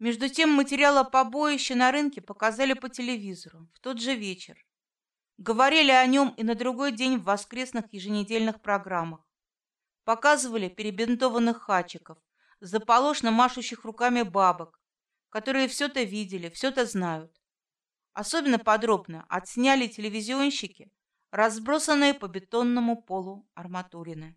Между тем материалы побоища побоище на рынке показали по телевизору в тот же вечер. Говорили о нем и на другой день в воскресных еженедельных программах. Показывали перебинтованных хачиков, заполошно машущих руками бабок, которые все-то видели, все-то знают. Особенно подробно отсняли телевизионщики разбросанные по бетонному полу арматурины.